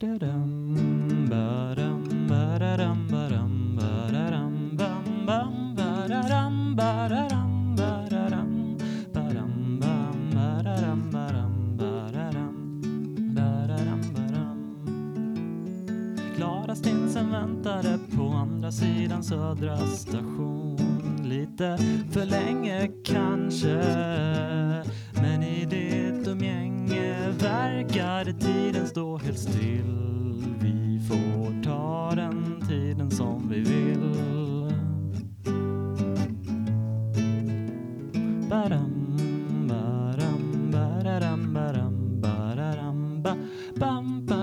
Klara Stinsen väntade på andra sidan Södra station. Lite för länge kanske Men i det verkade tiden stå helt still Vi får ta den tiden som vi vill Badam, badam, badadam, badam, badadam, ba, bam, bam.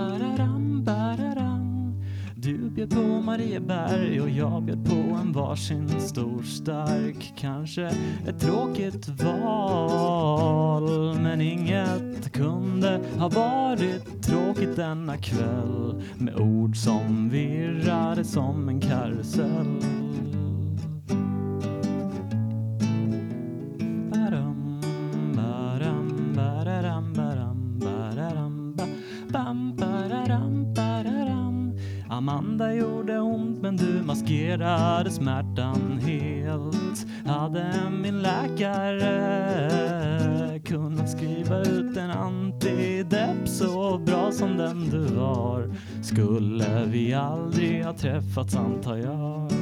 Marieberg och jag bjöd på en varsin stor stark Kanske ett tråkigt val Men inget kunde ha varit tråkigt denna kväll Med ord som virrade som en karusell Badum, badum, bam. Amanda gjorde ont men du maskerade smärtan helt. Hade min läkare kunnat skriva ut en antidepp så bra som den du var skulle vi aldrig ha träffats antar jag.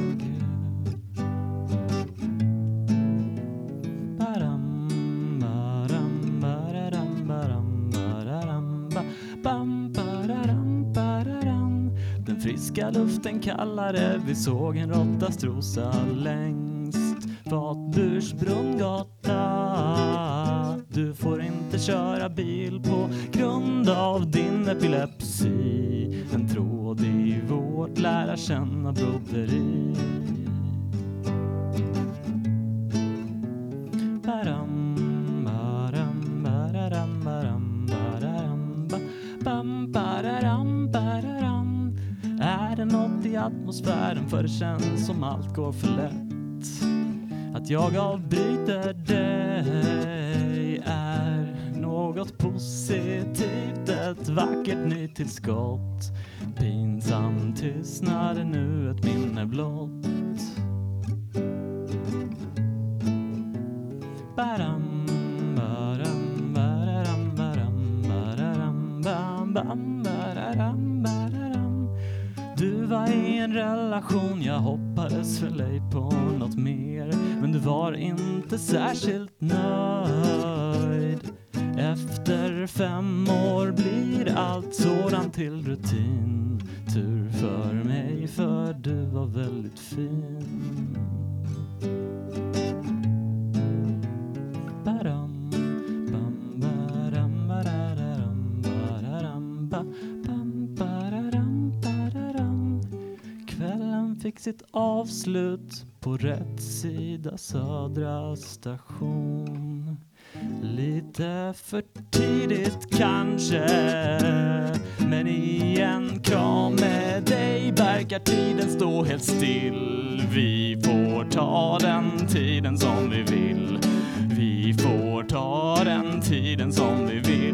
Den friska luften kallare, vi såg en råtta strosa längst Fatburs brunngata. Du får inte köra bil på grund av din epilepsi. En tråd i vårt lära känna broderi Är det något i atmosfären för det känns som allt går för lätt. Att jag avbryter dig är något positivt. Ett vackert nytillskott. Pinsam tystnad är nu ett minne blott. Badam, bam, leva i en relation, jag hoppades väl ej på något mer. Men du var inte särskilt nöjd. Efter fem år blir allt sådant till rutin. Tur för mig, för du var väldigt fin. Fick sitt avslut på rätt sida Södra station. Lite för tidigt kanske Men i en kram med dig verkar tiden stå helt still. Vi får ta den tiden som vi vill. Vi får ta den tiden som vi vill.